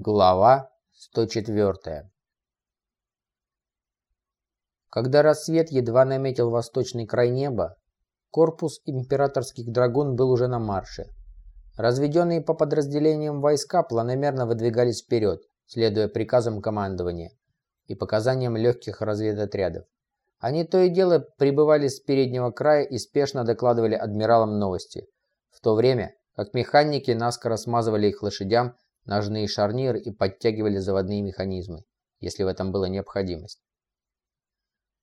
Глава 104 Когда рассвет едва наметил восточный край неба, корпус императорских драгун был уже на марше. Разведенные по подразделениям войска планомерно выдвигались вперед, следуя приказам командования и показаниям легких разведотрядов. Они то и дело прибывали с переднего края и спешно докладывали адмиралам новости, в то время как механики наскоро смазывали их лошадям ножные шарниры и подтягивали заводные механизмы, если в этом была необходимость.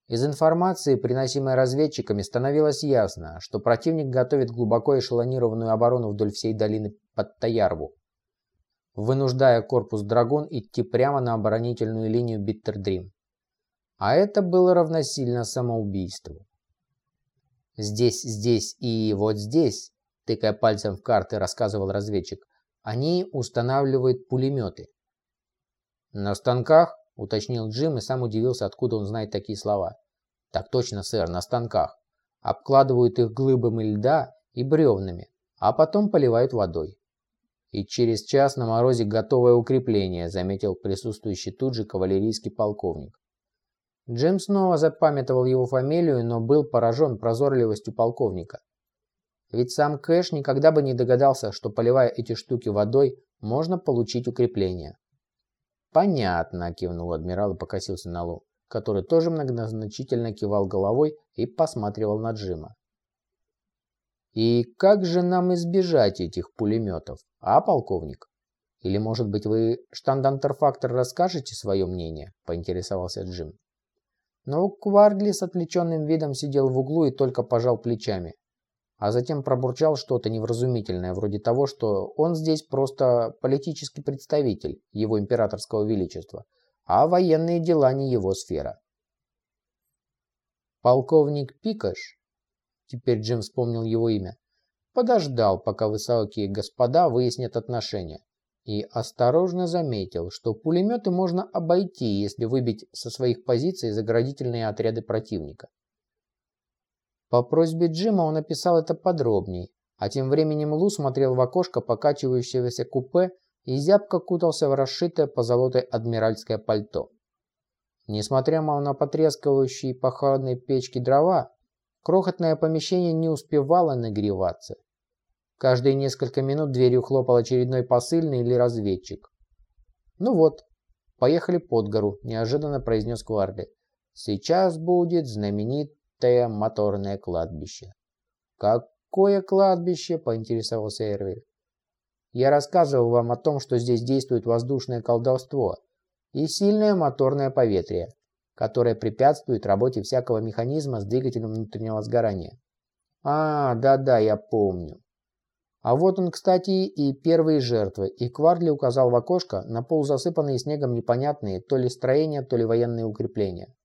Из информации, приносимой разведчиками, становилось ясно, что противник готовит глубоко эшелонированную оборону вдоль всей долины под Таярву, вынуждая корпус «Драгун» идти прямо на оборонительную линию Биттердрим. А это было равносильно самоубийству. «Здесь, здесь и вот здесь», тыкая пальцем в карты, рассказывал разведчик, они устанавливают пулеметы. На станках, уточнил Джим и сам удивился, откуда он знает такие слова. Так точно, сэр, на станках. Обкладывают их глыбами льда и бревнами, а потом поливают водой. И через час на морозе готовое укрепление, заметил присутствующий тут же кавалерийский полковник. Джим снова запамятовал его фамилию, но был поражен прозорливостью полковника. Ведь сам Кэш никогда бы не догадался, что поливая эти штуки водой, можно получить укрепление. «Понятно», – кивнул адмирал и покосился на Лу, который тоже многозначительно кивал головой и посматривал на Джима. «И как же нам избежать этих пулеметов, а, полковник? Или, может быть, вы, штандантерфактор, расскажете свое мнение?» – поинтересовался Джим. Но Квардли с отвлеченным видом сидел в углу и только пожал плечами а затем пробурчал что-то невразумительное, вроде того, что он здесь просто политический представитель его императорского величества, а военные дела не его сфера. Полковник Пикаш, теперь Джим вспомнил его имя, подождал, пока высокие господа выяснят отношения, и осторожно заметил, что пулеметы можно обойти, если выбить со своих позиций заградительные отряды противника. По просьбе Джима он описал это подробней, а тем временем Лу смотрел в окошко покачивающегося купе и зябко кутался в расшитое позолотой адмиральское пальто. Несмотря на потрескивающие по холодной печке дрова, крохотное помещение не успевало нагреваться. Каждые несколько минут дверью хлопал очередной посыльный или разведчик. «Ну вот, поехали под гору», – неожиданно произнес Кварли. «Сейчас будет знаменит Т. Моторное кладбище. Какое кладбище? Поинтересовался Эрвиль. Я рассказывал вам о том, что здесь действует воздушное колдовство и сильное моторное поветрие, которое препятствует работе всякого механизма с двигателем внутреннего сгорания. А, да-да, я помню. А вот он, кстати, и первые жертвы, и Квардли указал в окошко на пол засыпанные снегом непонятные то ли строения, то ли военные укрепления.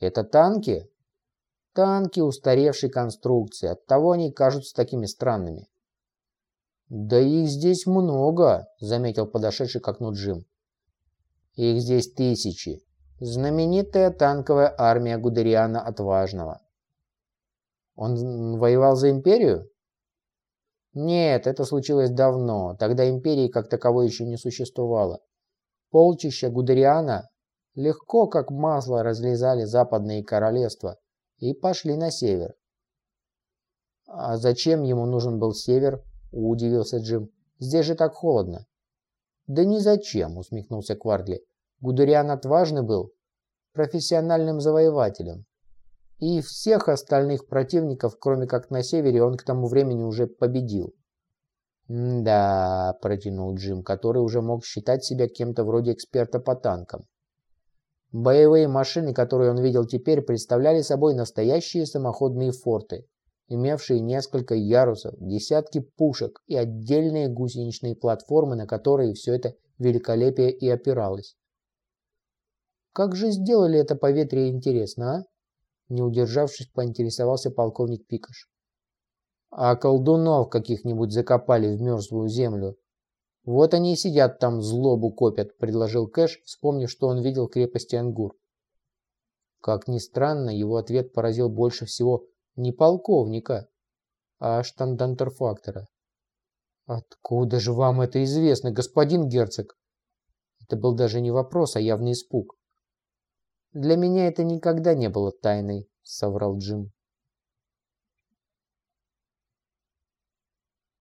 «Это танки?» Танки устаревшей конструкции, оттого они кажутся такими странными. «Да их здесь много», — заметил подошедший к окну Джим. «Их здесь тысячи. Знаменитая танковая армия Гудериана Отважного». «Он воевал за империю?» «Нет, это случилось давно. Тогда империи как таковой еще не существовало. Полчища Гудериана легко, как масло, разлезали западные королевства» и пошли на север. «А зачем ему нужен был север?» – удивился Джим. «Здесь же так холодно». «Да ни зачем», – усмехнулся Квардли. «Гудериан отважный был, профессиональным завоевателем. И всех остальных противников, кроме как на севере, он к тому времени уже победил». «Да», – протянул Джим, который уже мог считать себя кем-то вроде эксперта по танкам. Боевые машины, которые он видел теперь, представляли собой настоящие самоходные форты, имевшие несколько ярусов, десятки пушек и отдельные гусеничные платформы, на которые все это великолепие и опиралось. Как же сделали это поветрие интересно, а? Не удержавшись, поинтересовался полковник Пикаш. А колдунов каких-нибудь закопали в мерзлую землю, «Вот они и сидят там, злобу копят», – предложил Кэш, вспомнив, что он видел крепости Ангур. Как ни странно, его ответ поразил больше всего не полковника, а штандантерфактора. «Откуда же вам это известно, господин герцог?» Это был даже не вопрос, а явный испуг. «Для меня это никогда не было тайной», — соврал Джим.